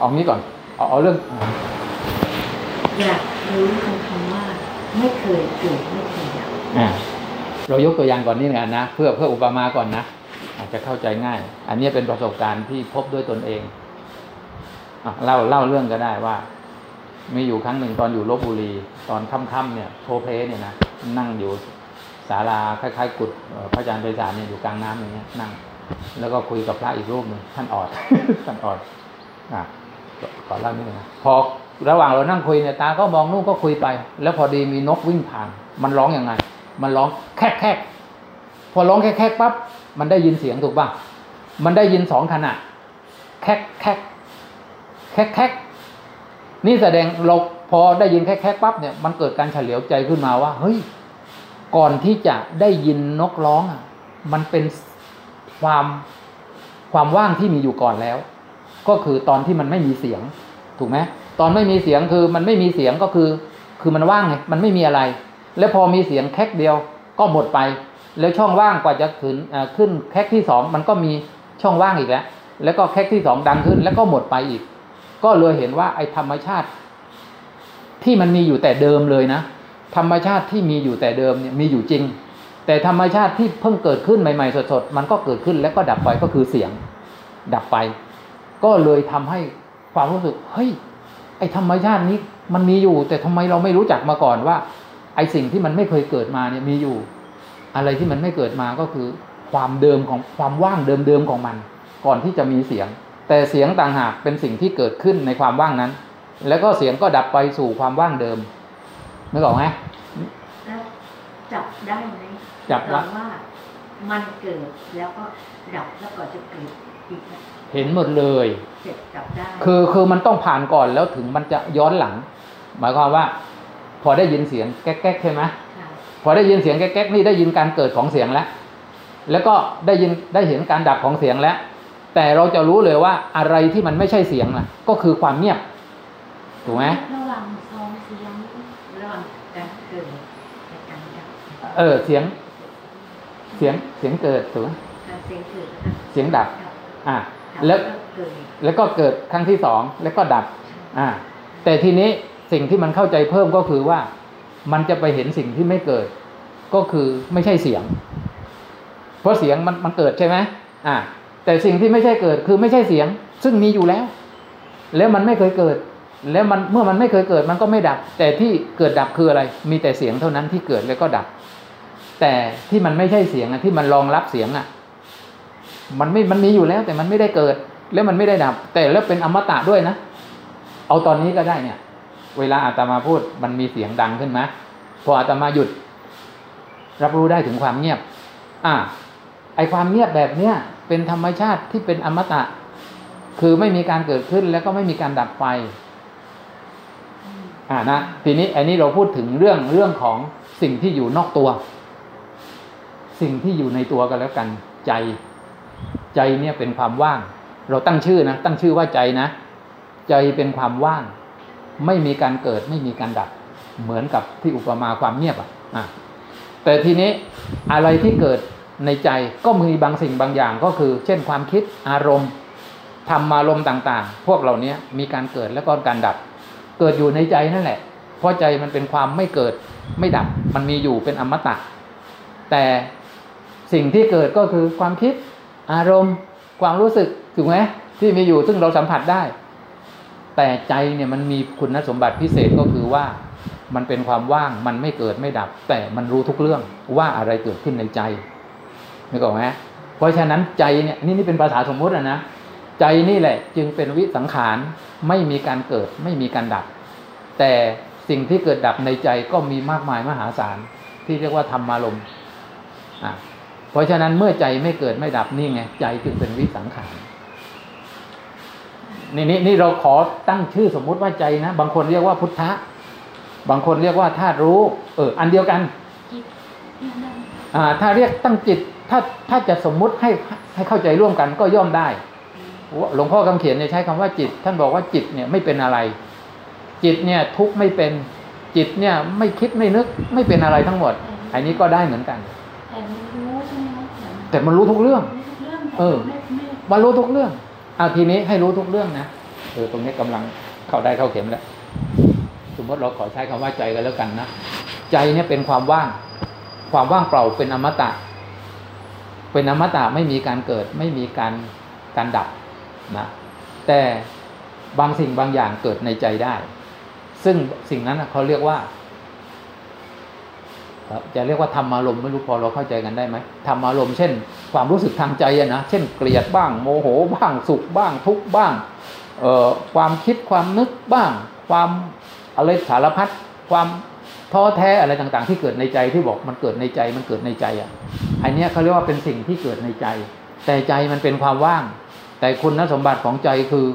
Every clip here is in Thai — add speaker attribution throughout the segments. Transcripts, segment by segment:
Speaker 1: เอางี้ก่อน เอาเอาเรื่อง
Speaker 2: อยากรู้คำคำว่า ไม่เคยเกิดไม่เคยดับ
Speaker 1: อ่าเรายกตัวอย่างก่อนนี่กันนะเพื่อเพื่ออุปมาก่อนนะอาจจะเข้าใจง่าย อันนี้เป็นประสบการณ์ที่พบด้วยตนเองอะเล่าเล่าเรื่องก็ได้ว่า มีอยู่ครั้งหนึ่งตอนอยู่ลบบุรี ตอนค่ำๆเนี่ยโพเพลเนี่ยนะนั่งอยู่ศาลาคล้ายๆ กุดเอ่อพระอาจารย์ไพศาลเนี่ยอยู่กลางน้ำอย่างเงี้ยนั่ง แล้วก็คุยกับพระอีกรูปหนึ่งท่านออดท่านออดอะ ขอขอเล่านิดนึงนะพอระหว่างเรานั่งคุยเนี่ยตาก็มองนู่นก็คุยไป แล้วพอดีมีนกวิ่งผ่าน มันร้องยังไง มันร้องแคกแคกพอร้องแคกแคกปั๊บมันได้ยินเสียงถูกป่ะมันได้ยินสองขณะแคกแคกแคกแคกนี่แสดงเราพอได้ยินแคกแคกปั๊บเนี่ยมันเกิดการเฉลียวใจขึ้นมาว่า เฮ้ย ก่อนที่จะได้ยินนกร้องอะมันเป็นความความว่างที่มีอยู่ก่อนแล้ว ก็คือตอนที่มันไม่มีเสียง ถูกไหมตอนไม่มีเสียงคือมันไม่มีเสียงก็คือ คือมันว่างไงมันไม่มีอะไร แล้วพอมีเสียงแคกเดียวก็หมดไป แล้วช่องว่างกว่าจะขึ้นขึ้นแคกที่สองมันก็มีช่องว่างอีกแล้ว แล้วก็แคกที่สองดังขึ้น แล้วก็หมดไปอีก ก็เลยเห็นว่าไอ้ธรรมชาติ ที่มันมีอยู่แต่เดิมเลยนะ ธรรมชาติที่มีอยู่แต่เดิมเนี่ยมีอยู่จริง แต่ธรรมชาติที่เพิ่งเกิดขึ้นใหม่ๆสดๆมันก็เกิดขึ้นแล้วก็ดับไปก็คือเสียง ดับไป ก็เลยทำให้ความรู้สึกเฮ้ยไอธรรมชาตินี้มันมีอยู่ แต่ทำไมเราไม่รู้จักมาก่อนว่า ไอสิ่งที่มันไม่เคยเกิดมาเนี่ยมีอยู่ อะไรที่มันไม่เกิดมาก็คือ ความเดิมของความว่างเดิมๆของมัน ก่อนที่จะมีเสียง แต่เสียงต่างหากเป็นสิ่งที่เกิดขึ้นในความว่างนั้น แล้วก็เสียงก็ดับไปสู่ความว่างเดิมนึกออกไหม
Speaker 2: แล้วจับได้ไหม
Speaker 1: จับว่า
Speaker 2: ตอนว่ามันเกิดแล้วก็ดับแล้วก็จะเกิดอีกนะ
Speaker 1: เห็นหมดเลย
Speaker 2: เสร็จจับได้
Speaker 1: คือคือมันต้องผ่านก่อนแล้วถึงมันจะย้อนหลัง หมายความว่า พอได้ยินเสียงแก๊กๆใช่ไหม
Speaker 2: ค่ะ
Speaker 1: พอได้ยินเสียงแก๊กๆนี่ได้ยินการเกิดของเสียงแล้ว แล้วก็ได้ยินได้เห็นการดับของเสียงแล้ว แต่เราจะรู้เลยว่าอะไรที่มันไม่ใช่เสียงล่ะ ก็คือความเงียบถูกไหม
Speaker 2: ระหว่างสองเสียงระหว่างการเกิดและการดับ
Speaker 1: เออเสียง เสียงเสียงเกิดถูกไหม
Speaker 2: การเสียงเกิดนะคะ
Speaker 1: เสียงดับ
Speaker 2: ดับ
Speaker 1: อ่า
Speaker 2: ดับ
Speaker 1: แล้วแล้วก็เกิดครั้งที่สองแล้วก็ดับ อ่า แต่ทีนี้สิ่งที่มันเข้าใจเพิ่มก็คือว่า มันจะไปเห็นสิ่งที่ไม่เกิด ก็คือไม่ใช่เสียง เพราะเสียงมันมันเกิดใช่ไหมอ่า แต่สิ่งที่ไม่ใช่เกิดคือไม่ใช่เสียง ซึ่งมีอยู่แล้ว แล้วมันไม่เคยเกิด แล้วมันเมื่อมันไม่เคยเกิดมันก็ไม่ดับ แต่ที่เกิดดับคืออะไร มีแต่เสียงเท่านั้นที่เกิดแล้วก็ดับ แต่ที่มันไม่ใช่เสียงอะที่มันรองรับเสียงอะ มันไม่มันมีอยู่แล้วแต่มันไม่ได้เกิด แล้วมันไม่ได้ดับ แต่แล้วเป็นอมตะด้วยนะ เอาตอนนี้ก็ได้เนี่ย เวลาอาตมาพูดมันมีเสียงดังขึ้นไหมพออาตมาหยุด รับรู้ได้ถึงความเงียบ อ่าไอความเงียบแบบเนี้ยเป็นธรรมชาติที่เป็นอมตะ คือไม่มีการเกิดขึ้นแล้วก็ไม่มีการดับไปอ่านะทีนี้อันนี้เราพูดถึงเรื่องเรื่องของสิ่งที่อยู่นอกตัว สิ่งที่อยู่ในตัวกันแล้วกันใจ ใจเนี่ยเป็นความว่าง เราตั้งชื่อนะตั้งชื่อว่าใจนะ ใจเป็นความว่าง ไม่มีการเกิดไม่มีการดับ เหมือนกับที่อุปมาความเงียบอะอะแต่ทีนี้อะไรที่เกิดในใจก็มีบางสิ่งบางอย่างก็คือ เช่นความคิดอารมณ์ธรรมารมณ์ต่างๆ พวกเหล่านี้มีการเกิดและก็การดับ เกิดอยู่ในใจนั่นแหละ เพราะใจมันเป็นความไม่เกิดไม่ดับ มันมีอยู่เป็นอมตะ แต่สิ่งที่เกิดก็คือความคิด อารมณ์ความรู้สึกถูกไหมที่มีอยู่ซึ่งเราสัมผัสได้ แต่ใจเนี่ยมันมีคุณสมบัติพิเศษก็คือว่ามันเป็นความว่างมันไม่เกิดไม่ดับ แต่มันรู้ทุกเรื่องว่าอะไรเกิดขึ้นในใจนึกออกไหมเพราะฉะนั้นใจเนี่ยนี่นี่เป็นภาษาสมมุติอะนะใจนี่แหละจึงเป็นวิสังขารไม่มีการเกิดไม่มีการดับ แต่สิ่งที่เกิดดับในใจก็มีมากมายมหาศาลที่เรียกว่าธรรมารมณ์อะ เพราะฉะนั้นเมื่อใจไม่เกิดไม่ดับนี่ไงใจจึงเป็นวิสังขารนี่นี่นี่เราขอตั้งชื่อสมมุติว่าใจนะ บางคนเรียกว่าพุทธะ บางคนเรียกว่าธาตุรู้ เออ อันเดียวกัน
Speaker 2: จิตเนี่ยนะ
Speaker 1: อ่าถ้าเรียกตั้งจิต ถ้าถ้าจะสมมุติให้ให้เข้าใจร่วมกันก็ย่อมได้ หลวงพ่อคำเขียนเนี่ยใช้คำว่าจิต ท่านบอกว่าจิตเนี่ยไม่เป็นอะไร จิตเนี่ยทุกข์ไม่เป็นจิตเนี่ยไม่คิดไม่นึกไม่เป็นอะไรทั้งหมด อันนี้ก็ได้เหมือนกัน
Speaker 2: แต่มันรู้ใช่ไหมคะ
Speaker 1: แต่มันรู้ทุกเรื่อง
Speaker 2: เอ
Speaker 1: อ
Speaker 2: มั
Speaker 1: นรู้ทุกเรื่องเอาทีนี้ให้รู้ทุกเรื่องนะเออตรงนี้กำลังเข้าได้เข้าเข็มแล้วสมมติเราขอใช้คำว่าใจกันแล้วกันนะใจเนี่ยเป็นความว่าง ความว่างเปล่าเป็นอมตะ เป็นอมตะไม่มีการเกิด ไม่มีการการดับนะแต่บางสิ่งบางอย่างเกิดในใจได้ ซึ่งสิ่งนั้นเขาเรียกว่า จะเรียกว่าธรรมารมณ์ไม่รู้พอเราเข้าใจกันได้ไหมธรรมารมณ์เช่น ความรู้สึกทางใจนะเช่นเกลียดบ้าง โมโหบ้างสุขบ้างทุกบ้างความคิดความนึกบ้าง ความอะไรสารพัดความท้อแท้อะไรต่างๆ ที่เกิดในใจที่บอกมันเกิดในใจมันเกิดในใจอะอันเนี้ยเขาเรียกว่าเป็นสิ่งที่เกิดในใจ แต่ใจมันเป็นความว่าง แต่คุณสมบัติของใจคือ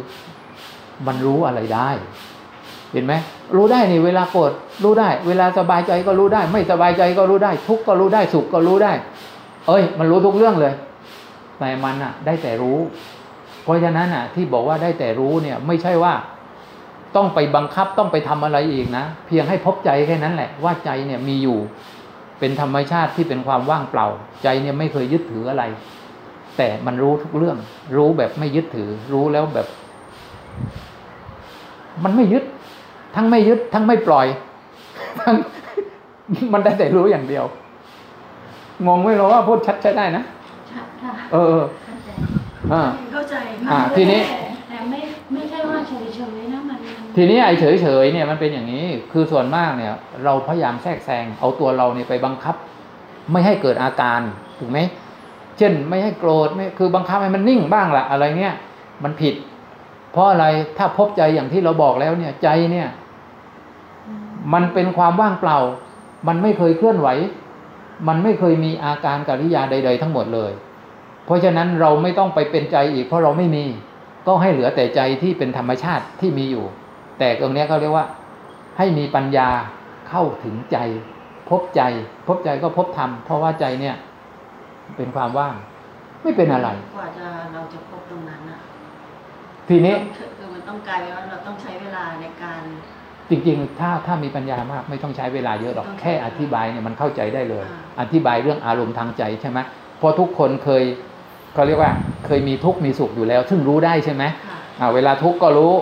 Speaker 1: มันรู้อะไรได้ เห็นไหมรู้ได้นี่เวลาโกรธรู้ได้ เวลาสบายใจก็รู้ได้ ไม่สบายใจก็รู้ได้ ทุกข์ก็รู้ได้สุขก็รู้ได้ เอ้ย มันรู้ทุกเรื่องเลย แต่มันอะ ได้แต่รู้ เพราะฉะนั้นอะ ที่บอกว่าได้แต่รู้เนี่ย ไม่ใช่ว่า ต้องไปบังคับต้องไปทำอะไรอีกนะ เพียงให้พบใจแค่นั้นแหละ ว่าใจเนี่ยมีอยู่ เป็นธรรมชาติที่เป็นความว่างเปล่า ใจเนี่ยไม่เคยยึดถืออะไร แต่มันรู้ทุกเรื่อง รู้แบบไม่ยึดถือ รู้แล้วแบบ มันไม่ยึด ทั้งไม่ยึดทั้งไม่ปล่อยทั้งมันได้แต่รู้อย่างเดียว งงไหมเราว่าพูดชัดใช้ได้นะ
Speaker 2: ค่ะค่ะ
Speaker 1: เออเออ
Speaker 2: เข้าใจ
Speaker 1: อ่า
Speaker 3: เข้าใจ
Speaker 1: อ่าทีนี้
Speaker 2: แต่ไม่ไม่ใช่ว่าเฉยๆนะมันมัน
Speaker 1: ทีนี้ไอ้เฉยๆเนี่ยมันเป็นอย่างนี้ คือส่วนมากเนี่ย เราพยายามแทรกแซงเอาตัวเราเนี่ยไปบังคับ ไม่ให้เกิดอาการถูกไหมเช่นไม่ให้โกรธไม่คือบังคับให้มันนิ่งบ้างละอะไรเงี้ยมันผิด เพราะอะไรถ้าพบใจอย่างที่เราบอกแล้วเนี่ยใจเนี่ย มันเป็นความว่างเปล่า มันไม่เคยเคลื่อนไหว มันไม่เคยมีอาการกิริยาใด ๆ ทั้งหมดเลย เพราะฉะนั้นเราไม่ต้องไปเป็นใจอีกเพราะเราไม่มี ก็ให้เหลือแต่ใจที่เป็นธรรมชาติที่มีอยู่ แต่ตรงเนี้ยเขาเรียกว่า ให้มีปัญญาเข้าถึงใจ พบใจ พบใจก็พบธรรมเพราะว่าใจเนี่ยเป็นความว่าง ไม่เป็นอะไร
Speaker 3: กว่าจะเราจะพบตรงนั้นอะ
Speaker 1: ทีนี้
Speaker 3: คือมันต้องกลายเป็นว่าเราต้องใช้เวลาในการ
Speaker 1: จริงๆ ถ้าถ้ามีปัญญามากไม่ต้องใช้เวลาเยอะหรอก
Speaker 3: ต้องใช้
Speaker 1: แค่อธิบายเนี่ยมันเข้าใจได้เลย
Speaker 3: อ่า
Speaker 1: อธิบายเรื่องอารมณ์ทางใจใช่ไหมเพราะทุกคนเคยเขาเรียกว่า เคยมีทุกข์มีสุขอยู่แล้ว ซึ่งรู้ได้ใช่ไหม
Speaker 3: ค่ะ
Speaker 1: อ่าเวลาทุกข์ก็รู้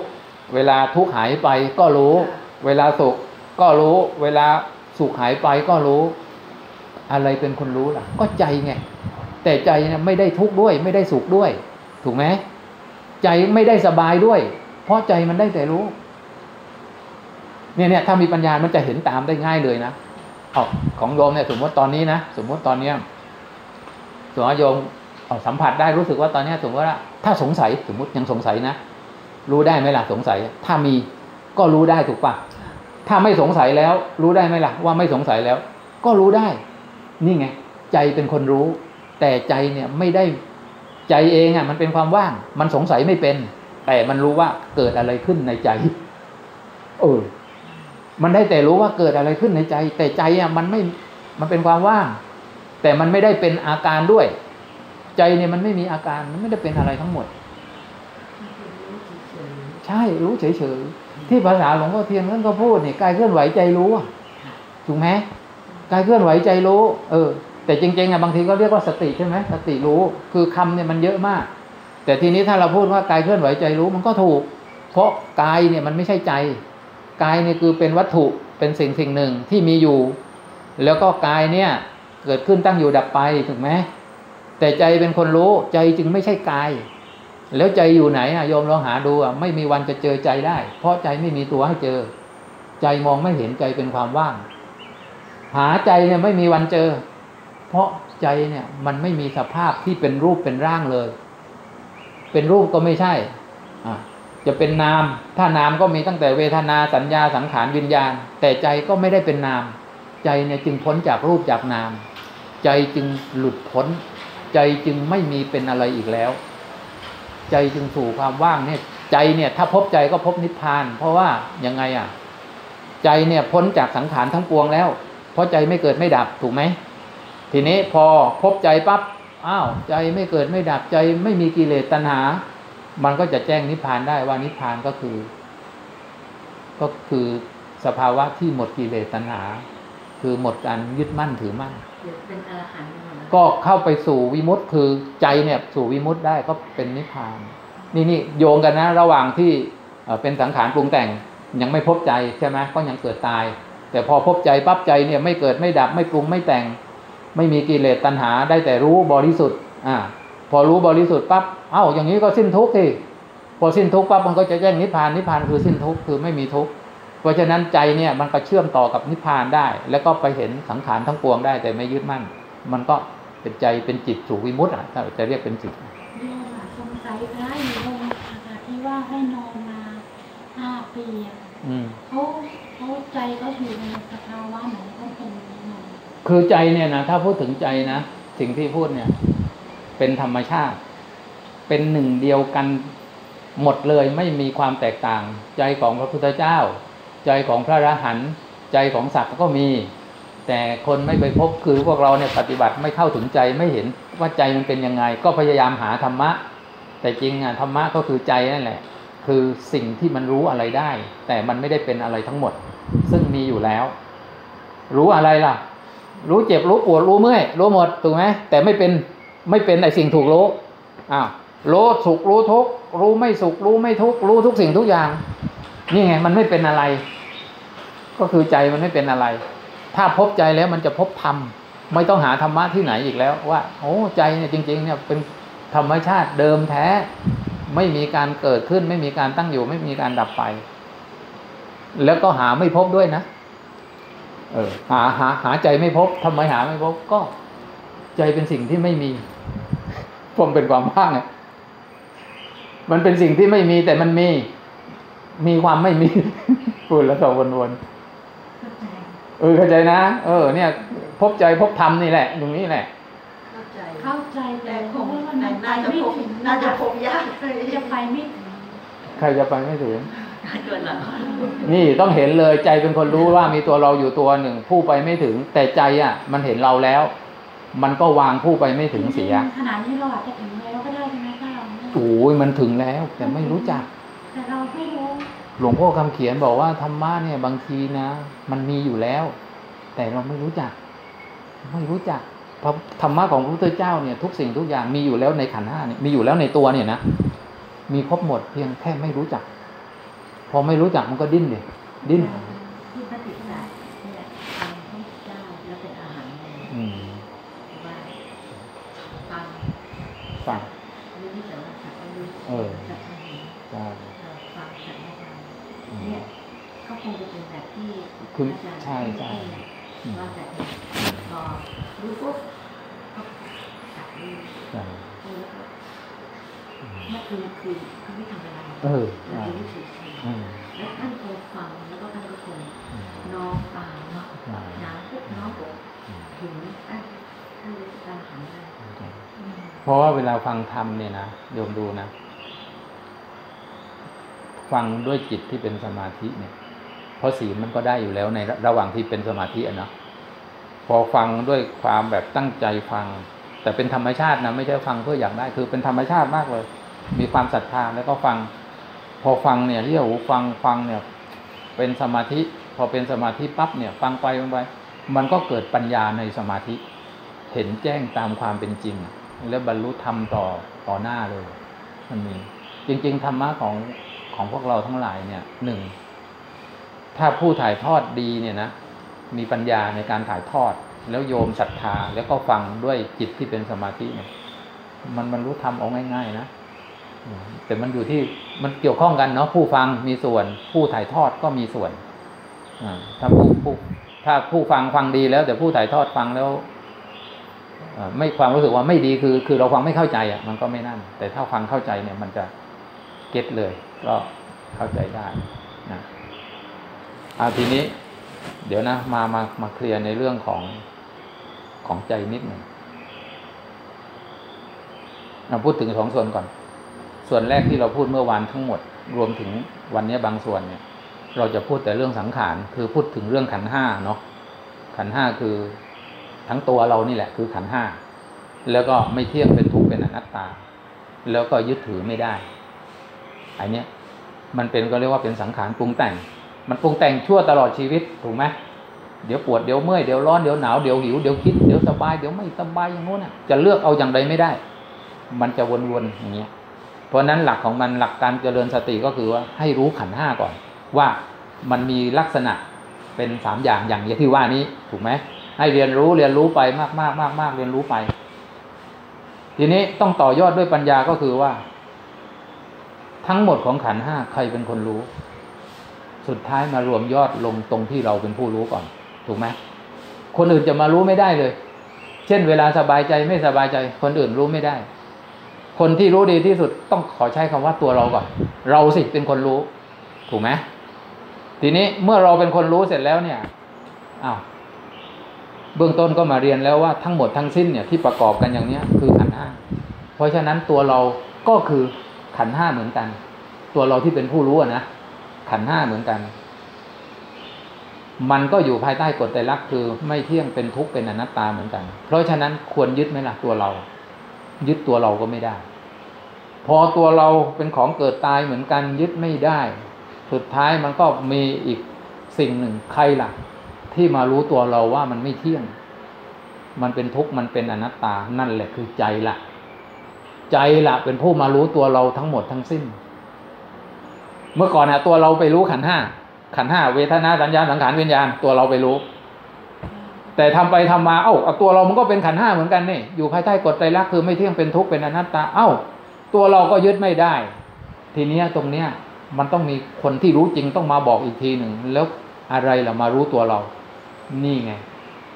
Speaker 1: เวลาทุกข์หายไปก็รู้
Speaker 3: ค่ะ
Speaker 1: เวลาสุขก็รู้ เวลาสุขหายไปก็รู้ อะไรเป็นคนรู้ล่ะ ก็ใจไงแต่ใจเนี่ยไม่ได้ทุกข์ด้วย ไม่ได้สุขด้วย ถูกไหมใจไม่ได้สบายด้วย เพราะใจมันได้แต่รู้ เนี่ยเนี่ยถ้ามีปัญญามันจะเห็นตามได้ง่ายเลยนะเอาของโยมเนี่ย สมมติตอนนี้นะสมมติตอนเนี้ยสมมติว่าโยมเอาสัมผัสได้รู้สึกว่าตอนนี้สมมติว่า ถ้าสงสัยสมมติยังสงสัยนะรู้ได้ไหมล่ะสงสัย ถ้ามีก็รู้ได้ถูกป่ะถ้าไม่สงสัยแล้ว รู้ได้ไหมล่ะ ว่าไม่สงสัยแล้ว ก็รู้ได้ นี่ไง ใจเป็นคนรู้ แต่ใจเนี่ยไม่ได้ใจเองอะมันเป็นความว่าง มันสงสัยไม่เป็น แต่มันรู้ว่าเกิดอะไรขึ้นในใจ เออ มันได้แต่รู้ว่าเกิดอะไรขึ้นในใจ แต่ใจอะมันไม่มันเป็นความว่าง แต่มันไม่ได้เป็นอาการด้วย ใจเนี่ยมันไม่มีอาการมันไม่ได้เป็นอะไรทั้งหมด ใช่รู้เฉยๆที่ภาษาหลวงพ่อเทียนท่านก็พูดเนี่ยกายเคลื่อนไหวใจรู้อะถูกไหมกายเคลื่อนไหวใจรู้ เออ แต่จริงๆอะบางทีก็เรียกว่าสติใช่ไหมสติรู้คือคำเนี่ยมันเยอะมาก แต่ทีนี้ถ้าเราพูดว่ากายเคลื่อนไหวใจรู้มันก็ถูก เพราะกายเนี่ยมันไม่ใช่ใจ กายเนี่ยคือเป็นวัตถุเป็นสิ่งสิ่งหนึ่งที่มีอยู่ แล้วก็กายเนี่ยเกิดขึ้นตั้งอยู่ดับไปถูกไหมแต่ใจเป็นคนรู้ใจจึงไม่ใช่กาย แล้วใจอยู่ไหนอะโยมลองหาดูอะไม่มีวันจะเจอใจได้ เพราะใจไม่มีตัวให้เจอ ใจมองไม่เห็นใจเป็นความว่าง หาใจเนี่ยไม่มีวันเจอ เพราะใจเนี่ยมันไม่มีสภาพที่เป็นรูปเป็นร่างเลย เป็นรูปก็ไม่ใช่ จะเป็นนาม ถ้านามก็มีตั้งแต่เวทนาสัญญาสังขารวิญญาณ แต่ใจก็ไม่ได้เป็นนาม ใจเนี่ยจึงพ้นจากรูปจากนาม ใจจึงหลุดพ้น ใจจึงไม่มีเป็นอะไรอีกแล้ว ใจจึงสู่ความว่างเนี่ยใจเนี่ยถ้าพบใจก็พบนิพพาน เพราะว่ายังไงอะ ใจเนี่ยพ้นจากสังขารทั้งปวงแล้ว เพราะใจไม่เกิดไม่ดับถูกไหมทีนี้พอพบใจปั๊บอ้าวใจไม่เกิดไม่ดับใจไม่มีกิเลสตัณหา มันก็จะแจ้งนิพพานได้ว่านิพพานก็คือ ก็คือสภาวะที่หมดกิเลสตัณหา คือหมดการยึดมั่นถือมั่น
Speaker 2: เดี๋ยวเป็นอรหันต์หมดแล้ว
Speaker 1: ก็เข้าไปสู่วิมุตต์คือใจเนี่ยสู่วิมุตต์ได้ก็เป็นนิพพาน นี่นี่โยงกันนะ ระหว่างที่เอ่อเป็นสังขารปรุงแต่งยังไม่พบใจใช่ไหมก็ยังเกิดตาย แต่พอพบใจปั๊บใจเนี่ยไม่เกิดไม่ดับไม่ปรุงไม่แต่ง ไม่มีกิเลสตัณหาได้แต่รู้บริสุทธิ์อ่า พอรู้บริสุทธิ์ปั๊บเอ้าอย่างนี้ก็สิ้นทุกข์สิพอสิ้นทุกข์ปั๊บมันก็จะแจ้งนิพพานนิพพานคือสิ้นทุกข์คือไม่มีทุกข์เพราะฉะนั้นใจเนี่ยมันก็เชื่อมต่อกับนิพพานได้ แล้วก็ไปเห็นสังขารทั้งปวงได้ แต่ไม่ยึดมั่น มันก็เป็นใจเป็นจิตสู่วิมุตติอะถ้าจะเรียกเป็นจิต
Speaker 4: โยมอะสงสัยพระอยู่โรงค่ะที่ว่าให้นอนมาห้าปีอะ
Speaker 1: อืม
Speaker 4: เขาเขาใจเขาอยู่ในสภาวะไหนเขาเป็นยังไง
Speaker 1: คือใจเนี่ยนะถ้าพูดถึงใจนะสิ่งที่พูดเนี่ย เป็นธรรมชาติ เป็นหนึ่งเดียวกันหมดเลยไม่มีความแตกต่าง ใจของพระพุทธเจ้า ใจของพระอรหันต์ใจของสัตว์ก็มี แต่คนไม่ไปพบคือพวกเราเนี่ยปฏิบัติไม่เข้าถึงใจไม่เห็นว่าใจมันเป็นยังไง ก็พยายามหาธรรมะ แต่จริงอะธรรมะก็คือใจนั่นแหละ คือสิ่งที่มันรู้อะไรได้ แต่มันไม่ได้เป็นอะไรทั้งหมด ซึ่งมีอยู่แล้ว รู้อะไรล่ะ รู้เจ็บรู้ปวดรู้เมื่อยรู้หมดถูกไหมแต่ไม่เป็น ไม่เป็นไอสิ่งถูกรู้อ้าวรู้สุขรู้ทุกข์รู้ไม่สุขรู้ไม่ทุกข์รู้ทุกสิ่งทุกอย่าง นี่ไงมันไม่เป็นอะไร ก็คือใจมันไม่เป็นอะไร ถ้าพบใจแล้วมันจะพบธรรมไม่ต้องหาธรรมะที่ไหนอีกแล้วว่า โอ้ใจเนี่ยจริง ๆ เนี่ยเป็นธรรมชาติเดิมแท้ ไม่มีการเกิดขึ้น ไม่มีการตั้งอยู่ ไม่มีการดับไป แล้วก็หาไม่พบด้วยนะ เออหาหาหาใจไม่พบทำไมหาไม่พบก็ใจเป็นสิ่งที่ไม่มี ผมเป็นความว่างไงมันเป็นสิ่งที่ไม่มีแต่มันมี มีความไม่มีพูดแล้วก็วน
Speaker 4: เข้าใจ
Speaker 1: ๆเออเข้าใจนะ เออ เนี่ย พบใจพบธรรมนี่แหละตรงนี้แหละ
Speaker 3: เข้าใจ
Speaker 4: เข้าใจ
Speaker 3: แต่
Speaker 4: แต่
Speaker 3: ค
Speaker 4: เพราะ
Speaker 3: ง
Speaker 4: ว่ามันไป
Speaker 3: น่าจะ
Speaker 4: ไม่
Speaker 3: พบ
Speaker 4: ถึง
Speaker 3: น่าจะพบยากเลย
Speaker 4: จะไปไม่ถึง
Speaker 1: ใครจะไปไม่ถึง
Speaker 3: ตัวหลัง
Speaker 1: นี่ต้องเห็นเลยใจเป็นคนรู้ว่ามีตัวเราอยู่ตัวหนึ่ง ผู้ไปไม่ถึง แต่ใจอะ มันเห็นเราแล้ว มันก็วางผู้ไปไม่ถึงเสีย
Speaker 4: ขนาดนี้เราอาจจะถึงแล้วก็ได้ใช่ไหมถ้าเราไม่
Speaker 1: โอ้ยมันถึงแล้ว แต่ไม่รู้จัก
Speaker 4: แต่เราไม่รู้
Speaker 1: หลวงพ่อคำเขียนบอกว่าธรรมะเนี่ยบางทีนะ มันมีอยู่แล้ว แต่เราไม่รู้จัก ไม่รู้จักเพราะธรรมะของพระพุทธเจ้าเนี่ยทุกสิ่งทุกอย่างมีอยู่แล้วในขันธ์ห้าเนี่ยมีอยู่แล้วในตัวเนี่ยนะมีครบหมดเพียงแค่ไม่รู้จัก พอไม่รู้จักมันก็ดิ้นเลยดิ้น
Speaker 2: ที่ปฏิบัติเนี่ยเป็นพระเจ้าแล้วเป็นอาหารเลย
Speaker 1: อืม
Speaker 2: ว่าฟัง
Speaker 1: ฟัง
Speaker 2: รู้ที่แต่ว่าสัตว์ก็รู้
Speaker 1: เออ
Speaker 2: สัตว์ก็เห็น
Speaker 1: ใช่
Speaker 2: เราฟังสัตว์ไม่ฟัง
Speaker 1: อืม
Speaker 2: เนี่ยก็คงจะเป็นแบบที่
Speaker 1: คือ
Speaker 2: อาจารย์
Speaker 1: ใช่ใช่อืม
Speaker 2: ว่าแบบนี้พอรู้ปุ๊บก็สัตว์รู้
Speaker 1: ใช่
Speaker 2: รู้แล้วก็เมื่อคืนคือเขาไม่ทำอะไร
Speaker 1: เออ
Speaker 2: เรา
Speaker 1: ใช่
Speaker 2: จะรู้สึก
Speaker 1: อืม
Speaker 2: แล้วท่านคงฟังแล้วก็ท่านก็คง
Speaker 1: อืม
Speaker 2: น้องตามเนาะ
Speaker 1: ใช่
Speaker 2: น้ำปุ๊บน้องปุ๊บ
Speaker 1: อืม
Speaker 2: ถึงอะท่าน
Speaker 1: เพราะว่าเวลาฟังธรรมเนี่ยนะโยมดูนะ ฟังด้วยจิตที่เป็นสมาธิเนี่ย เพราะศีลมันก็ได้อยู่แล้วในระหว่างที่เป็นสมาธิอะเนาะพอฟังด้วยความแบบตั้งใจฟัง แต่เป็นธรรมชาตินะไม่ใช่ฟังเพื่ออยากได้คือเป็นธรรมชาติมากเลย มีความศรัทธาแล้วก็ฟัง พอฟังเนี่ยที่หูฟังฟังเนี่ย เป็นสมาธิ พอเป็นสมาธิปั๊บเนี่ย ฟังไปฟังไป มันก็เกิดปัญญาในสมาธิ เห็นแจ้งตามความเป็นจริง แล้วบรรลุธรรมต่อต่อหน้าเลย มันมี จริง ๆ ธรรมะของของพวกเราทั้งหลายเนี่ยหนึ่งถ้าผู้ถ่ายทอดดีเนี่ยนะมีปัญญาในการถ่ายทอด แล้วโยมศรัทธา แล้วก็ฟังด้วยจิตที่เป็นสมาธิเนี่ย มันบรรลุธรรมเอาง่าย ๆ นะแต่มันอยู่ที่มันเกี่ยวข้องกันเนาะผู้ฟังมีส่วน ผู้ถ่ายทอดก็มีส่วนอ่าถ้าผู้ผู้ถ้าผู้ฟังฟังดีแล้ว แต่ผู้ถ่ายทอดฟังแล้ว ไม่ความรู้สึกว่าไม่ดีคือ คือเราฟังไม่เข้าใจอะมันก็ไม่นั่น แต่ถ้าฟังเข้าใจเนี่ย มันจะเก็ตเลย ก็เข้าใจได้นะเอาทีนี้ เดี๋ยวนะมามามาเคลียร์ในเรื่องของของใจนิดหนึ่งเราพูดถึงสองส่วนก่อน ส่วนแรกที่เราพูดเมื่อวานทั้งหมด รวมถึงวันนี้บางส่วนเนี่ย เราจะพูดแต่เรื่องสังขารคือพูดถึงเรื่องขันห้าเนาะขันห้าคือ ทั้งตัวเรานี่แหละคือขันห้าแล้วก็ไม่เที่ยงเป็นทุกข์เป็นอนัตตา แล้วก็ยึดถือไม่ได้อันเนี้ยมันเป็นก็เรียกว่าเป็นสังขารปรุงแต่ง มันปรุงแต่งชั่วตลอดชีวิตถูกไหมเดี๋ยวปวดเดี๋ยวเมื่อยเดี๋ยวร้อนเดี๋ยวหนาวเดี๋ยวหิวเดี๋ยวคิดเดี๋ยวสบายเดี๋ยวไม่สบายอย่างโน้นจะเลือกเอาอย่างใดไม่ได้ มันจะวนๆอย่างเงี้ยเพราะนั้นหลักของมันหลักการเจริญสติก็คือว่าให้รู้ขันห้าก่อน ว่ามันมีลักษณะเป็นสามอย่างอย่างที่ว่านี้ถูกไหม ให้เรียนรู้เรียนรู้ไปมากมากมากมากเรียนรู้ไป ทีนี้ต้องต่อยอดด้วยปัญญาก็คือว่า ทั้งหมดของขันห้าใครเป็นคนรู้ สุดท้ายมารวมยอดลงตรงที่เราเป็นผู้รู้ก่อน ถูกไหมคนอื่นจะมารู้ไม่ได้เลย เช่น เวลาสบายใจไม่สบายใจ คนอื่นรู้ไม่ได้ คนที่รู้ดีที่สุดต้องขอใช้คำว่าตัวเราก่อน เราสิเป็นคนรู้ ถูกไหมทีนี้เมื่อเราเป็นคนรู้เสร็จแล้วเนี่ยอ้าว เบื้องต้นก็มาเรียนแล้วว่าทั้งหมดทั้งสิ้นเนี่ยที่ประกอบกันอย่างเนี้ยคือขันห้าเพราะฉะนั้นตัวเราก็คือขันห้าเหมือนกัน ตัวเราที่เป็นผู้รู้นะขันห้าเหมือนกัน มันก็อยู่ภายใต้กฎไตรลักคือไม่เที่ยงเป็นทุกข์เป็นอนัตตาเหมือนกัน เพราะฉะนั้นควรยึดไหมล่ะตัวเรา ยึดตัวเราก็ไม่ได้ พอตัวเราเป็นของเกิดตายเหมือนกันยึดไม่ได้ สุดท้ายมันก็มีอีกสิ่งหนึ่งใครล่ะ ที่มารู้ตัวเราว่ามันไม่เที่ยง มันเป็นทุกข์มันเป็นอนัตตา นั่นแหละคือใจละใจละเป็นผู้มารู้ตัวเราทั้งหมดทั้งสิ้น เมื่อก่อนนะตัวเราไปรู้ขันห้าขันห้าเวทนาสัญญาสังขารวิญญาณตัวเราไปรู้ แต่ทำไปทำมาเอ้าเอาตัวเรามันก็เป็นขันห้าเหมือนกันนี่อยู่ภายใต้กฎไตรลักษณ์คือไม่เที่ยงเป็นทุกข์เป็นอนัตตา เอ้า ตัวเราก็ยึดไม่ได้ ทีเนี้ยตรงเนี้ยมันต้องมีคนที่รู้จริงต้องมาบอกอีกทีหนึ่งแล้วอะไรล่ะมารู้ตัวเรา นี่ไง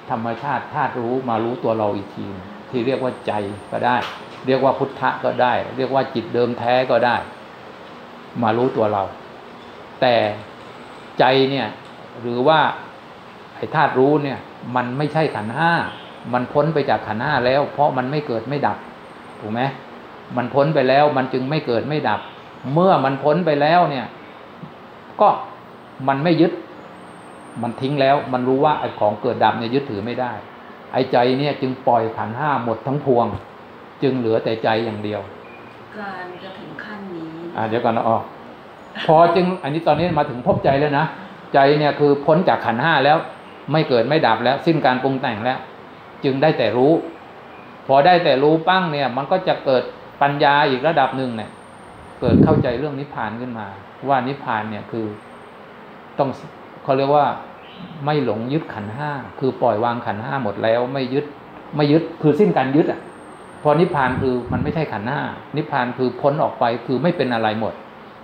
Speaker 1: ธรรมชาติธาตุรู้มารู้ตัวเราอีกที ที่เรียกว่าใจก็ได้ เรียกว่าพุทธะก็ได้ เรียกว่าจิตเดิมแท้ก็ได้ มารู้ตัวเรา แต่ใจเนี่ยหรือว่าไอ้ธาตุรู้เนี่ย มันไม่ใช่ขันห้ามันพ้นไปจากขันห้าแล้ว เพราะมันไม่เกิดไม่ดับถูกไหมมันพ้นไปแล้วมันจึงไม่เกิดไม่ดับ เมื่อมันพ้นไปแล้วเนี่ย ก็มันไม่ยึด มันทิ้งแล้วมันรู้ว่าไอ้ของเกิดดับเนี่ยยึดถือไม่ได้ ไอ้ใจเนี่ยจึงปล่อยขันธ์ห้าหมดทั้งพวง จึงเหลือแต่ใจอย่างเดียว
Speaker 3: การจะถึงขั้นนี้
Speaker 1: อ่าเดี๋ยวก่อนนะออกพอจึงอันนี้ตอนนี้มาถึงพบใจแล้วนะใจเนี่ยคือพ้นจากขันธ์ห้าแล้วไม่เกิดไม่ดับแล้ว สิ้นการปรุงแต่งแล้ว จึงได้แต่รู้ พอได้แต่รู้ปั้งเนี่ย มันก็จะเกิดปัญญาอีกระดับหนึ่งเนี่ย เกิดเข้าใจเรื่องนิพพานขึ้นมา ว่านิพพานเนี่ยคือต้อง เขาเรียกว่าไม่หลงยึดขันห้าคือปล่อยวางขันห้าหมดแล้วไม่ยึดไม่ยึดคือสิ้นการยึดอะพอนิพพานคือมันไม่ใช่ขันห้านิพพานคือพ้นออกไปคือไม่เป็นอะไรหมด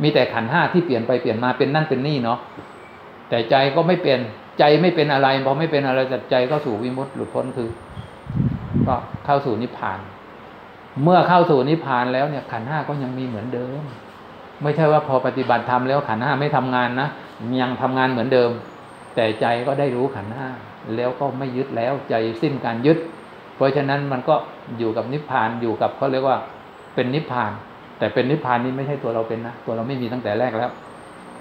Speaker 1: มีแต่ขันห้าที่เปลี่ยนไปเปลี่ยนมาเป็นนั่นเป็นนี่เนาะแต่ใจก็ไม่เปลี่ยนใจไม่เป็นอะไรพอไม่เป็นอะไรแต่ใจก็สู่วิมุตติหลุดพ้นคือ ก็เข้าสู่นิพพาน เมื่อเข้าสู่นิพพานแล้วเนี่ยขันห้าก็ยังมีเหมือนเดิม ไม่ใช่ว่าพอปฏิบัติธรรมแล้วขันห้าไม่ทำงานนะยังทำงานเหมือนเดิม แต่ใจก็ได้รู้ขันห้าแล้วก็ไม่ยึดแล้วใจสิ้นการยึด เพราะฉะนั้นมันก็อยู่กับนิพพานอยู่กับเขาเรียกว่าเป็นนิพพาน แต่เป็นนิพพานนี้ไม่ใช่ตัวเราเป็นนะตัวเราไม่มีตั้งแต่แรกแล้ว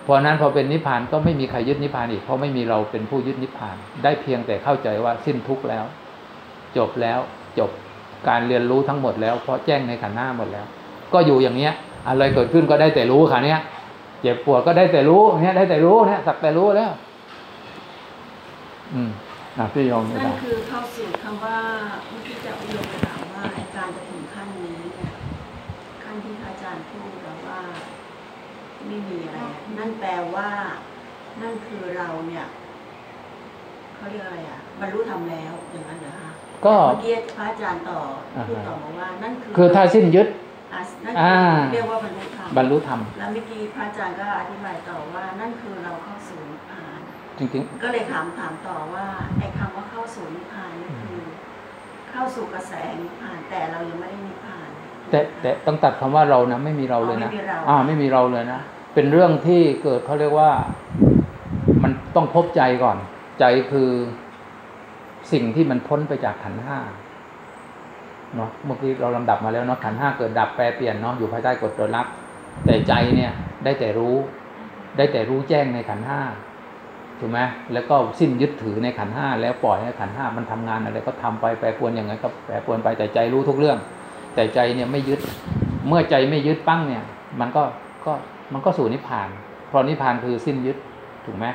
Speaker 1: เพราะนั้นพอเป็นนิพพานก็ไม่มีใครยึดนิพพานอีกเพราะไม่มีเราเป็นผู้ยึดนิพพาน ได้เพียงแต่เข้าใจว่าสิ้นทุกข์แล้ว จบแล้วจบการเรียนรู้ทั้งหมดแล้วเพราะแจ้งในขันหน้าหมดแล้ว ก็อยู่อย่างเนี้ย อะไรเกิดขึ้นก็ได้แต่รู้ค่ะเนี้ยเจ็บปวดก็ได้แต่รู้เนี้ยได้แต่รู้เนี่ยสักแต่รู้แล้ว อืมอะพี่ยองไม่
Speaker 3: นั่
Speaker 1: ได้
Speaker 3: นคือเข้าสู่คำว่าเมื่อกี้จะอุโยงถามว่าไอ้การจะถึงขั้นนี้เนี่ยขั้นที่พระอาจารย์พูดแล้วว่า ไม่มีอะไรนั่นแปลว่า นั่นคือเราเนี่ยเขาเรียกอะไรอะบรรลุธรรมแล้วอย่างนั้นเหรอคะ
Speaker 1: ก็
Speaker 3: เมื่อกี้พระอาจารย์ต่อพูดต่อมาว่านั่นคือ
Speaker 1: คือถ้าสิ้นยึด
Speaker 3: อะนั่น
Speaker 1: อ่า
Speaker 3: คือเรียกว่าบรรลุธรรม
Speaker 1: บรรลุธรรม
Speaker 3: แล้วเมื่อกี้พระอาจารย์ก็อธิบายต่อว่านั่นคือเราเข้าสู่นิพพาน
Speaker 1: จริง
Speaker 3: ก็เลยถามถามต่อว่าไอ้คำว่าเข้าสู่นิพพานนี่คือ เข้าสู่กระแสนิพพานแต่เรายังไม่ได้นิพพาน
Speaker 1: ๆแต่แต่ต้องตัดคำว่าเรานะไม่มีเราเลยนะ
Speaker 3: อ๋อไม่มีเรา
Speaker 1: อ่าไม่มีเราเลยนะเป็นเรื่องที่เกิดเขาเรียกว่ามันต้องพบใจก่อน ใจคือสิ่งที่มันพ้นไปจากขันธ์ห้า เนาะเมื่อกี้เราลำดับมาแล้วเนาะขันห้าเกิดดับแปรเปลี่ยนเนาะอยู่ภายใต้กฎโดยลัก แต่ใจเนี่ยได้แต่รู้ ได้แต่รู้แจ้งในขันห้าถูกไหมแล้วก็สิ้นยึดถือในขันห้าแล้วปล่อยให้ขันห้ามันทำงานอะไรก็ทำไปแปรปรวนอย่างไงก็แปรปรวนไปแต่ใจรู้ทุกเรื่อง แต่ใจเนี่ยไม่ยึด เมื่อใจไม่ยึดปั้งเนี่ย มันก็ก็มันก็สู่นิพพาน เพราะนิพพานคือสิ้นยึดถูกไหม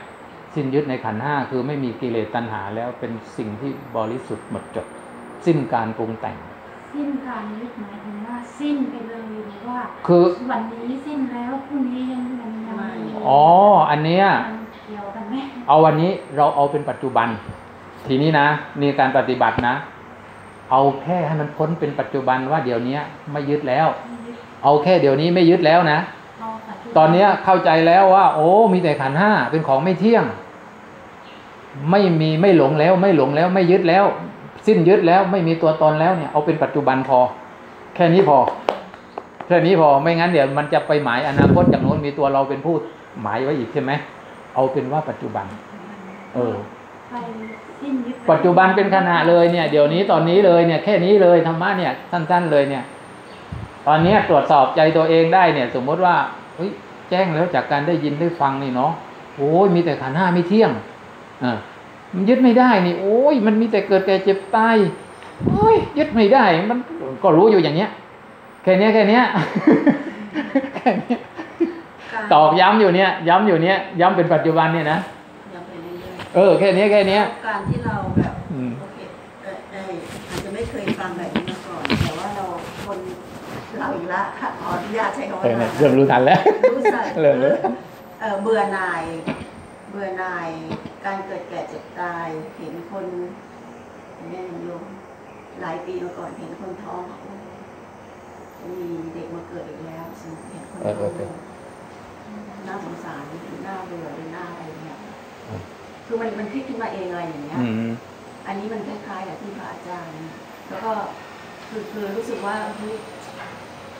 Speaker 1: สิ้นยึดในขันห้าคือไม่มีกิเลสตัณหาแล้วเป็นสิ่งที่บริสุทธิ์หมดจดสิ้นการปรุงแต่ง
Speaker 4: สิ้นการยึดหมายถึงว่าสิ้นไปเลยหรือว่า
Speaker 1: คือ
Speaker 4: วันนี้สิ้นแล้วพรุ่งนี้ยังยังยังมี
Speaker 1: อ๋ออันเนี้ย
Speaker 4: มันเกี่ยวกันไหม
Speaker 1: เอาวันนี้เราเอาเป็นปัจจุบัน ทีนี้นะนี่การปฏิบัตินะ เอาแค่ให้มันพ้นเป็นปัจจุบันว่าเดี๋ยวนี้ไม่ยึดแล้ว เอาแค่เดี๋ยวนี้ไม่ยึดแล้วนะ
Speaker 4: เอาปัจจุบั
Speaker 1: ตอนเนี้ยเข้าใจแล้วว่า โอ้มีแต่ขันธ์ห้าเป็นของไม่เที่ยง ไม่มีไม่หลงแล้ว ไม่หลงแล้วไม่ยึดแล้ว สิ้นยึดแล้วไม่มีตัวตนแล้วเนี่ยเอาเป็นปัจจุบันพอ แค่นี้พอ แค่นี้พอไม่งั้นเดี๋ยวมันจะไปหมายอนาคตจากโน้นมีตัวเราเป็นผู้หมายไว้อีกใช่ไหมเอาเป็นว่าปัจจุบัน เออ
Speaker 4: ไปสิ้นยึด
Speaker 1: ปัจจุบันเป็นขณะเลยเนี่ย เดี๋ยวนี้ตอนนี้เลยเนี่ย แค่นี้เลยธรรมะเนี่ยสั้น ๆเลยเนี่ย ตอนเนี้ยตรวจสอบใจตัวเองได้เนี่ย สมมติว่าเฮ้ยแจ้งแล้วจากการได้ยินได้ฟังนี่เนาะโอ้ยมีแต่ขันธ์ห้าไม่เที่ยงอ่า มันยึดไม่ได้นี่โอ้ยมันมีแต่เกิดแก่เจ็บตายโอ้ยยึดไม่ได้ มันก็รู้อยู่อย่างเนี้ยแค่เนี้ยแค่เนี้ยแค่เนี้ย
Speaker 3: การ
Speaker 1: ตอกย้ำอยู่เนี่ยย้ำอยู่เนี่ยย้ำเป็นปัจจุบันเนี่ยนะ
Speaker 3: ยังไปเรื่อยๆ
Speaker 1: เออแค่เนี้ยแค่เนี้ย
Speaker 3: การที่เราแบบ
Speaker 1: อืม
Speaker 3: โอเคเอ่อเอ่ออาจจะไม่เคยฟังแบบนี้มาก่อนแต่ว่าเราคนเราอีกละค่ะขออนุญาตใช้คำว่า
Speaker 1: เออเนี่ยเริ่มรู้ทันแล้ว
Speaker 3: รู้สึก
Speaker 1: เริ่มรู้
Speaker 3: เอ่อเบื่อหน่ายเบื่อหน่ายการเกิดแก่เจ็บตาย เห็นคนแม่โยมหลายปีมาก่อนเห็นคนท้องโอ้มีเด็กมาเกิดอีกแล้วซึ่งเห็นคน
Speaker 1: เออเอ
Speaker 3: ท้อ
Speaker 1: องเออ
Speaker 3: น่าสงสารน่าเบื่อหรือน่าอะไรเนี่ย
Speaker 1: อืม
Speaker 3: คือมันมันคิดขึ้นมาเองอะไรอย่างเงี้ย
Speaker 1: อืม
Speaker 3: อันนี้มันคล้ายๆกับที่พระอาจารย์ แล้วก็คือคือรู้สึกว่าเฮ้ย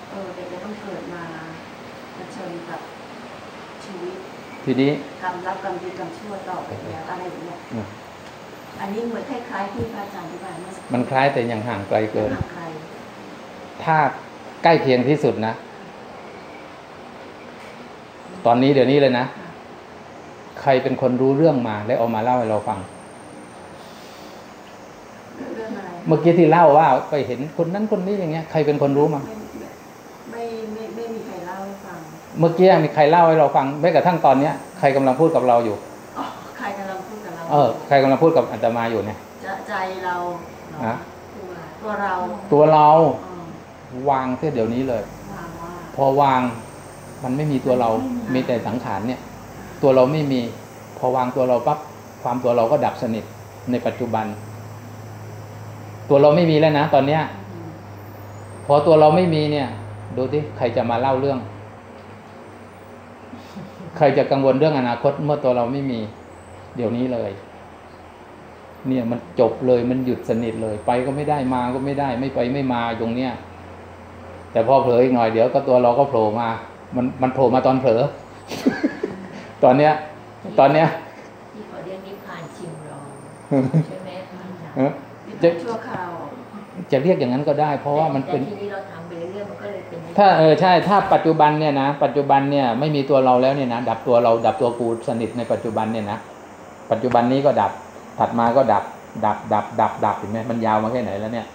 Speaker 3: เออเด็กจะต้องเกิดมาเผชิญกับชีวิต
Speaker 1: ทีนี้
Speaker 3: กรรมรับกรรมดีกรรมชั่วต่อไปแล้วอะไรอย่างเงี้ย
Speaker 1: อืม
Speaker 3: อันนี้เหมือนคล้ายๆที่พระอาจารย์อธิบายเมื่อสักรู่
Speaker 1: มันคล้ายแต่ยังห่างไกลเกิน
Speaker 3: ห่างไกล
Speaker 1: ถ้าใกล้เคียงที่สุดนะ ตอนนี้เดี๋ยวนี้เลยนะ
Speaker 3: ค่ะ
Speaker 1: ใครเป็นคนรู้เรื่องมาแล้วเอามาเล่าให้เราฟัง
Speaker 3: เรื่องอะไร
Speaker 1: เมื่อกี้ที่เล่าว่าไปเห็นคนนั้นคนนี้อย่างเงี้ย ใครเป็นคนรู้มา
Speaker 3: ไม่ไม่ไม่ไม่ไม่มีใครเล่าให้ฟัง
Speaker 1: เมื่อกี้มีใครเล่าให้เราฟังแม้กระทั่งตอนเนี้ยใครกำลังพูดกับเราอยู่
Speaker 3: อ๋อใครกำลังพูดกับเรา
Speaker 1: เออใครกำลังพูดกับอาตมาอยู่เนี่ย
Speaker 3: จะใจเราเหรอ
Speaker 1: ฮะ
Speaker 3: ตัวตัวเรา
Speaker 1: ตัวเรา
Speaker 3: อ๋อ
Speaker 1: วางเสียเดี๋ยวนี้เลย
Speaker 3: วางว่า
Speaker 1: พอวางมันไม่มีตัวเรา มีแต่สังขารเนี่ย ตัวเราไม่มี พอวางตัวเราปั๊บความตัวเราก็ดับสนิทในปัจจุบัน ตัวเราไม่มีแล้วนะตอนเนี้ย
Speaker 3: อืม
Speaker 1: พอตัวเราไม่มีเนี่ย ดูที่ใครจะมาเล่าเรื่อง ใครจะกังวลเรื่องอนาคตเมื่อตัวเราไม่มี เดี๋ยวนี้เลย เนี่ยมันจบเลยมันหยุดสนิทเลย ไปก็ไม่ได้มาก็ไม่ได้ ไม่ไปไม่มาตรงเนี้ยแต่พอเผลออีกหน่อยเดี๋ยวก็ตัวเราก็โผล่มา มันมันโผล่มาตอนเผลอตอนเนี้ย ตอนเนี้ย
Speaker 2: ที่เขาเรียกนิพพานชิมรองใช่ไหมพระอาจารย์
Speaker 1: เออ
Speaker 3: นี่
Speaker 1: จะ
Speaker 3: เป็นชั่วคราว
Speaker 1: จะเรียกอย่างนั้นก็ได้ เพราะว่ามันเป็น
Speaker 2: แต่ที
Speaker 1: ถ้าเออใช่ถ้าปัจจุบันเนี่ยนะปัจจุบันเนี่ยไม่มีตัวเราแล้วเนี่ยนะดับตัวเราดับตัวกูสนิทในปัจจุบันเนี่ยนะปัจจุบันนี้ก็ดับ ถัดมาก็ดับ ดับ ดับ ดับ ดับเห็นไหมมันยาวมาแค่ไหนแล้วเนี่ย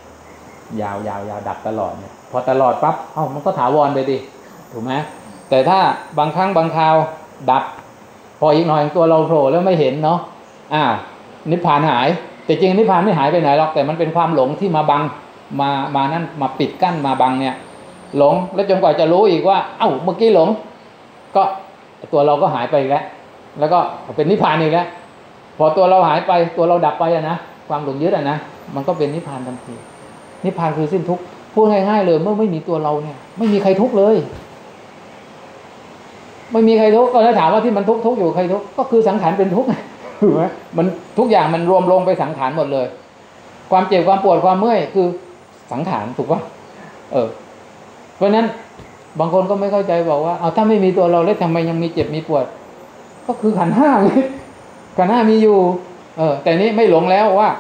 Speaker 1: ยาวยาวยาวดับตลอดเนี่ยพอตลอดปั๊บเอ้ามันก็ถาวรไปดิถูกไหมแต่ถ้าบางครั้งบางคราวดับ พออีกหน่อยตัวเราโผล่แล้วไม่เห็นเนาะอ้าวนิพพานหาย แต่จริงนิพพานไม่หายไปไหนหรอกแต่มันเป็นความหลงที่มาบังมามานั่นมาปิดกั้นมาบังเนี่ย หลงแล้วจนกว่าจะรู้อีกว่า เอ้าเมื่อกี้หลง ก็ตัวเราก็หายไปแล้ว แล้วก็เป็นนิพพานอีกแล้วพอตัวเราหายไปตัวเราดับไปอะนะความหลงยึดอะนะมันก็เป็นนิพพานทันทีนิพพานคือสิ้นทุกข์พูดง่ายๆเลยเมื่อไม่มีตัวเราเนี่ย ไม่มีใครทุกข์เลย ไม่มีใครทุกข์ก็ถ้าถามว่าที่มันทุกข์ทุกข์อยู่ใครทุกข์ก็คือสังขารเป็นทุกข์ถูกไหมมันทุกอย่างมันรวมลงไปสังขารหมดเลย ความเจ็บความปวดความเมื่อยคือสังขารถูกปะเออ ราะนั้นบางคนก็ไม่เข้าใจบอกว่าเอาถ้าไม่มีตัวเราแล้วทำไมยังมีเจ็บมีปวด ก็คือขันห้างขันห้ามีอยู่ เออ แต่นี้ไม่หลงแล้วว่า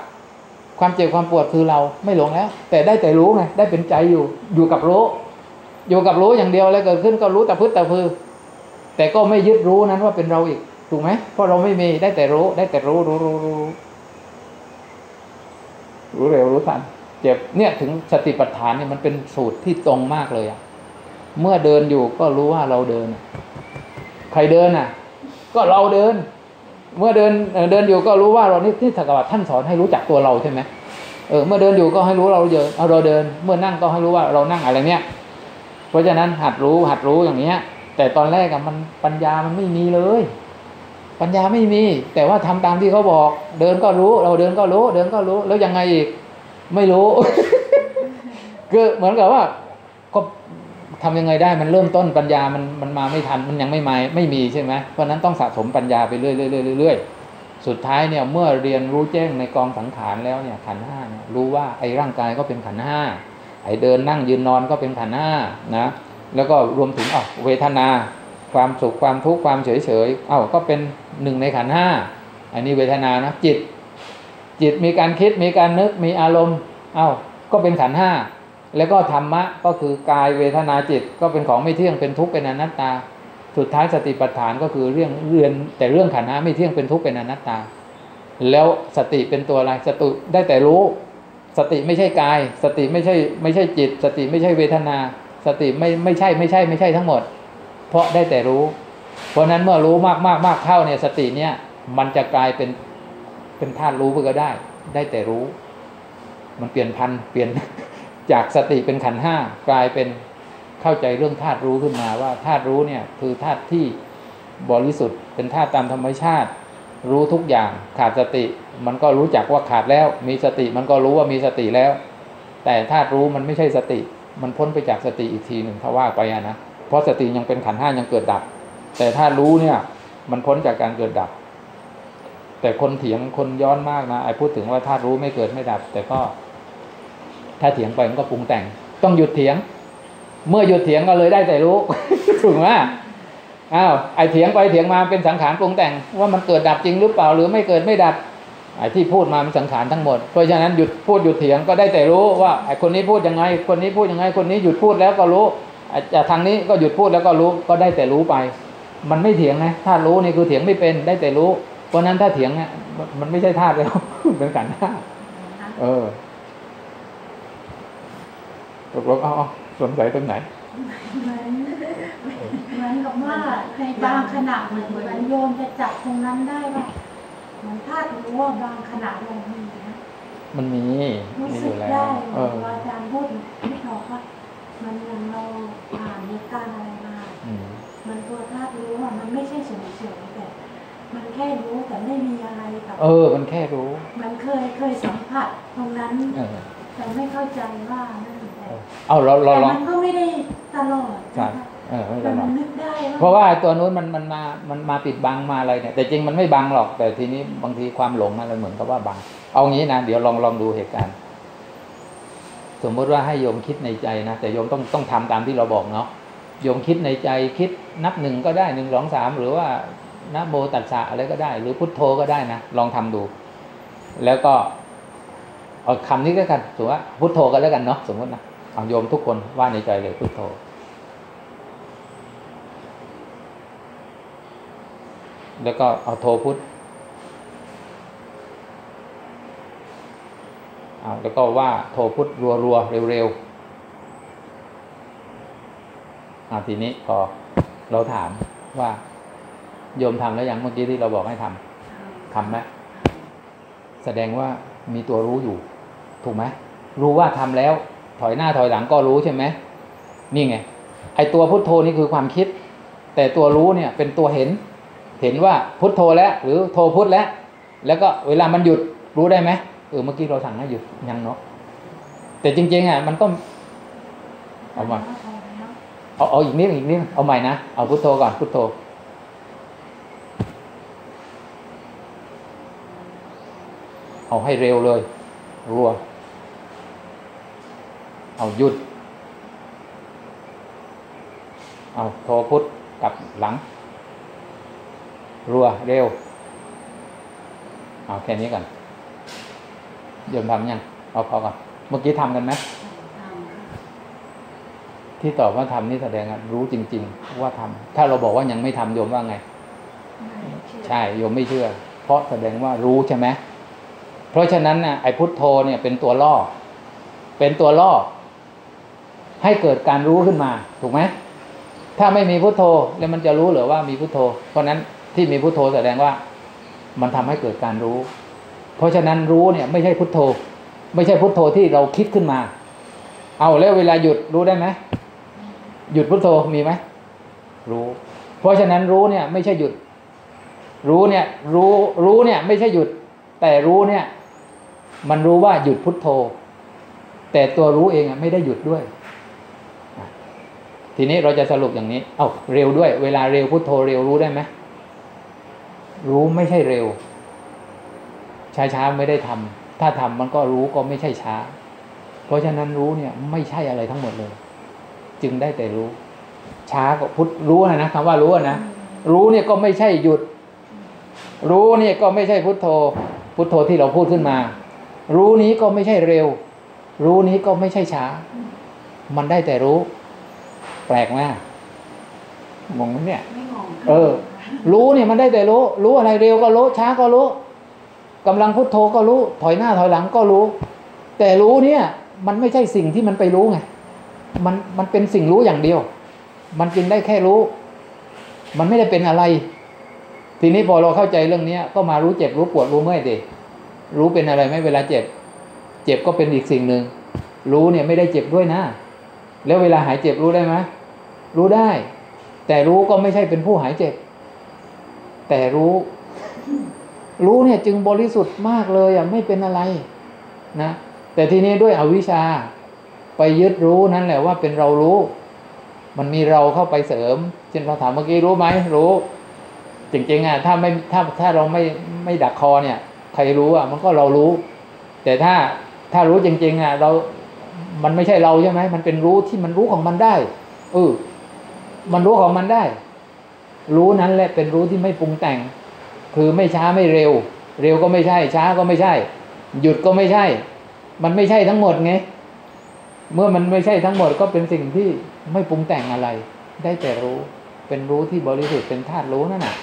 Speaker 1: ความเจ็บความปวดคือเราไม่หลงแล้ว แต่ได้แต่รู้ไงได้เป็นใจอยู่อยู่กับรู้ อยู่กับรู้อย่างเดียวแล้วเกิดขึ้นก็รู้แต่พึ่แต่พือ แต่ก็ไม่ยึดรู้นั้นว่าเป็นเราอีกถูกไหมเพราะเราไม่มีได้แต่รู้ ได้แต่รู้รู้รู้รู้รู้รู้เร็วรู้ทัน เจ็บเนี่ยถึงสติปัฏฐานเนี่ยมันเป็นสูตรที่ตรงมากเลยอะเมื่อเดินอยู่ก็รู้ว่าเราเดิน ใครเดินอะ ก็เราเดิน เมื่อเดินเดินอยู่ก็รู้ว่าเรานี่ที่สักว่าท่านสอนให้รู้จักตัวเราใช่ไหมเออเมื่อเดินอยู่ก็ให้รู้เราเดินเอาเราเดิน เมื่อนั่งก็ให้รู้ว่าเรานั่งอะไรเนี้ยเพราะฉะนั้นหัดรู้หัดรู้อย่างเนี้ย แต่ตอนแรกอะมันปัญญามันไม่มีเลย ปัญญาไม่มี แต่ว่าทำตามที่เขาบอก เดินก็รู้ เราเดินก็รู้ เดินก็รู้แล้วยังไงอีก ไม่รู้คือเหมือนกับว่าก็ทำยังไงได้มันเริ่มต้นปัญญามันมันมาไม่ทันมันยังไม่มาไม่มีใช่ไหมเพราะนั้นต้องสะสมปัญญาไปเรื่อยๆเรื่อยเรื่อยสุดท้ายเนี่ยเมื่อเรียนรู้แจ้งในกองสังขารแล้วเนี่ยขันห้าเนี่ยรู้ว่าไอ้ร่างกายก็เป็นขันห้าไอ้เดินนั่งยืนนอนก็เป็นขันห้านะแล้วก็รวมถึงอ๋อเวทนา ความสุขความทุกข์ความเฉยเฉยๆเอ้าก็เป็นหนึ่งในขันห้าอันนี้เวทนานะจิต จิตมีการคิดมีการนึกมีอารมณ์ เอ้าก็เป็นขันห้าแล้วก็ธรรมะก็คือกายเวทนาจิตก็เป็นของไม่เที่ยงเป็นทุกข์เป็นอนัตตา สุดท้ายสติปัฏฐานก็คือเรื่องเรียนแต่เรื่องขันห้าไม่เที่ยงเป็นทุกข์เป็นอนัตตา แล้วสติเป็นตัวอะไรสติได้แต่รู้ สติไม่ใช่กาย สติไม่ใช่ไม่ใช่จิต สติไม่ใช่เวทนา สติไม่ไม่ใช่ไม่ใช่ไม่ใช่ทั้งหมด เพราะได้แต่รู้ เพราะนั้นเมื่อรู้มากมากมากเข้าเนี่ยสติเนี่ยมันจะกลายเป็น เป็นธาตุรู้ไปก็ได้ ได้แต่รู้ มันเปลี่ยนพันเปลี่ยนจากสติเป็นขันห้ากลายเป็นเข้าใจเรื่องธาตุรู้ขึ้นมาว่าธาตุรู้เนี่ยคือธาตุที่บริสุทธิ์เป็นธาตุตามธรรมชาติ รู้ทุกอย่างขาดสติ มันก็รู้จักว่าขาดแล้ว มีสติมันก็รู้ว่ามีสติแล้ว แต่ธาตุรู้มันไม่ใช่สติ มันพ้นไปจากสติอีกทีหนึ่งถ้าว่าไปอะนะเพราะสติยังเป็นขันห้ายังเกิดดับ แต่ถ้ารู้เนี่ยมันพ้นจากการเกิดดับ แต่คนเถียงคนย้อนมากนะไอ้พูดถึงว่าธาตุรู้ไม่เกิดไม่ดับ แต่ก็ ถ้าเถียงไปมันก็ปรุงแต่ง ต้องหยุดเถียง เมื่อหยุดเถียงก็เลยได้แต่รู้ถูกไหมอ้าวไอ้เถียงไปเถียงมาเป็นสังขารปรุงแต่ง ว่ามันเกิดดับจริงหรือเปล่าหรือไม่เกิดไม่ดับไอ้ที่พูดมามันสังขารทั้งหมด เพราะฉะนั้นหยุดพูดหยุดเถียงก็ได้แต่รู้ว่าไอ้คนนี้พูดยังไง คนนี้พูดยังไง คนนี้หยุดพูดแล้วก็รู้ไอ้จากทางนี้ก็หยุดพูดแล้วก็รู้ก็ได้แต่รู้ไป มันไม่เถียงนะถ้ารู้นี่คือเถียงไม่เป็นได้แต่รู้ เพราะฉะนั้นถ้าเถียงเนี่ยมันไม่ใช่ธาตุแล้วเป็นขันธ์ธาตุเออตกลงเอาเอาสงสัยตรงไหน
Speaker 4: เหมือนเหมือนกับว่าในบางขณะเหมือนเหมือนโยมจะจับตรงนั้นได้ว่าเหมือนธาตุรู้ว่าบางขณะเรามีนะ
Speaker 1: มันมี
Speaker 4: รู้
Speaker 1: มีอ
Speaker 4: สึก
Speaker 1: ยู่แล้ว
Speaker 4: ได้
Speaker 1: เออ
Speaker 4: ว่าอาจารย์พูดที่บอกว่ามันยังเราผ่านเหตุการณ์อะไรมา
Speaker 1: อืม
Speaker 4: มันตัวธาตุรู้อะมันไม่ใช่เฉยๆแต่ มันแค่รู้แต่ไม่มีอะไรกับ
Speaker 1: เออ มันแค่รู้
Speaker 4: มันเคยเคยสัมผัสตรงนั้น
Speaker 1: เออ
Speaker 4: แต่ไม่เข้าใจว่านั่นแต่
Speaker 1: เอาเราเรา
Speaker 4: แต่
Speaker 1: ลอง
Speaker 4: มันก็ไม่ได้ตลอด
Speaker 1: ใช่
Speaker 4: นะคะ
Speaker 1: เออไม่
Speaker 4: แต่
Speaker 1: เป็นไร
Speaker 4: มันนึกได้ว่า
Speaker 1: เพราะว่าตัวนู้นมันมันมามันมาปิดบังมาอะไรเนี่ย แต่จริงมันไม่บังหรอก แต่ทีนี้บางทีความหลงอะไรเหมือนกับว่าบัง เอางี้นะเดี๋ยวลองลองดูเหตุการณ์สมมติว่าให้โยมคิดในใจนะแต่โยมต้องต้องทำตามที่เราบอกเนาะโยมคิดในใจคิดนับหนึ่งก็ได้หนึ่งสองสามหรือว่า นะโมตัสสะอะไรก็ได้ หรือพุทโธก็ได้นะ ลองทำดู แล้วก็เอาคำนี้ก็กันสมมติว่าพุทโธกันแล้วกันเนาะสมมตินะเอาโยมทุกคนว่าในใจเลยพุทโธแล้วก็เอาโทพุทธเอาแล้วก็ว่าโทพุทธรัวๆเร็วๆอาทีนี้พอเราถามว่า โยมทำแล้วยังเมื่อกี้ที่เราบอกให้ทำทำไหมแสดงว่ามีตัวรู้อยู่ ถูกไหมรู้ว่าทำแล้ว ถอยหน้าถอยหลังก็รู้ใช่ไหมนี่ไงไอตัวพุทโธนี่คือความคิด แต่ตัวรู้เนี่ยเป็นตัวเห็น เห็นว่าพุทโธแล้ว หรือโทพุทแล้ว แล้วก็เวลามันหยุดรู้ได้ไหมเออเมื่อกี้เราสั่งให้หยุดยังเนาะแต่จริงๆอะมันก็เอามาเอาเอาอีกนิดอีกนิดเอาใหม่นะเอาพุทโธก่อนพุทโธ เอาให้เร็วเลย รัว เอาหยุด เอาโทพุทกลับหลัง รัวเร็ว เอาแค่นี้ก่อนโยมทำยังเอาพอก่อนเมื่อกี้ทำกันไหมที่ตอบว่าทำนี่แสดงว่ารู้จริง ๆ ว่าทำถ้าเราบอกว่ายังไม่ทำโยมว่าไง ใช่โยมไม่เชื่อ เพราะแสดงว่ารู้ใช่ไหม เพราะฉะนั้นนะไอ้พุทโธเนี่ยเป็นตัวล่อ เป็นตัวล่อ ให้เกิดการรู้ขึ้นมา ถูกไหมถ้าไม่มีพุทโธแล้วมันจะรู้หรือว่ามีพุทโธ เพราะฉะนั้นที่มีพุทโธแสดงว่า มันทำให้เกิดการรู้ เพราะฉะนั้นรู้เนี่ย ไม่ใช่พุทโธ ไม่ใช่พุทโธที่เราคิดขึ้นมา เอาแล้วเวลาหยุดรู้ได้ไหมหยุดพุทโธมีไหมรู้ เพราะฉะนั้นรู้เนี่ย ไม่ใช่หยุด รู้เนี่ย รู้รู้เนี่ย ไม่ใช่หยุด แต่รู้เนี่ย มันรู้ว่าหยุดพุทโธ แต่ตัวรู้เองอะไม่ได้หยุดด้วย ทีนี้เราจะสรุปอย่างนี้ เอาเร็วด้วย เวลาเร็วพุทโธเร็วรู้ได้ไหมรู้ไม่ใช่เร็ว ช้าๆไม่ได้ทำถ้าทำมันก็รู้ก็ไม่ใช่ช้า เพราะฉะนั้นรู้เนี่ยไม่ใช่อะไรทั้งหมดเลย จึงได้แต่รู้ ช้าก็พุทรู้นะนะคำว่ารู้อะนะรู้เนี่ยก็ไม่ใช่หยุด รู้เนี่ยก็ไม่ใช่พุทโธ พุทโธที่เราพูดขึ้นมา รู้นี้ก็ไม่ใช่เร็ว รู้นี้ก็ไม่ใช่ช้า มันได้แต่รู้ แปลกไหมงงไหมเนี่ย
Speaker 3: ไม่งง
Speaker 1: เออ รู้เนี่ยมันได้แต่รู้ รู้อะไรเร็วก็รู้ ช้าก็รู้กำลังพุทโธก็รู้ ถอยหน้าถอยหลังก็รู้ แต่รู้เนี่ย มันไม่ใช่สิ่งที่มันไปรู้ไงมันมันเป็นสิ่งรู้อย่างเดียว มันจึงได้แค่รู้ มันไม่ได้เป็นอะไร ทีนี้พอเราเข้าใจเรื่องเนี้ยก็มารู้เจ็บรู้ปวดรู้เมื่อยดิ รู้เป็นอะไรไหมเวลาเจ็บ เจ็บก็เป็นอีกสิ่งหนึ่ง รู้เนี่ยไม่ได้เจ็บด้วยนะ แล้วเวลาหายเจ็บรู้ได้ไหมรู้ได้ แต่รู้ก็ไม่ใช่เป็นผู้หายเจ็บ แต่รู้ รู้เนี่ยจึงบริสุทธิ์มากเลยอะไม่เป็นอะไรนะ แต่ทีนี้ด้วยอวิชชา ไปยึดรู้นั่นแหละว่าเป็นเรารู้ มันมีเราเข้าไปเสริม เช่นเราถามเมื่อกี้รู้ไหมรู้ จริงๆอะถ้าไม่ถ้าถ้าเราไม่ไม่ดักคอเนี่ย ใครรู้อะมันก็เรารู้ แต่ถ้าถ้ารู้จริง ๆ อะ เรา มันไม่ใช่เราใช่ไหมมันเป็นรู้ที่มันรู้ของมันได้เออมันรู้ของมันได้ รู้นั้นแหละเป็นรู้ที่ไม่ปรุงแต่ง คือไม่ช้าไม่เร็ว เร็วก็ไม่ใช่ ช้าก็ไม่ใช่ หยุดก็ไม่ใช่ มันไม่ใช่ทั้งหมดไงเมื่อมันไม่ใช่ทั้งหมดก็เป็นสิ่งที่ไม่ปรุงแต่งอะไร ได้แต่รู้เป็นรู้ที่บริสุทธิ์เป็นธาตุรู้นั่นแหละ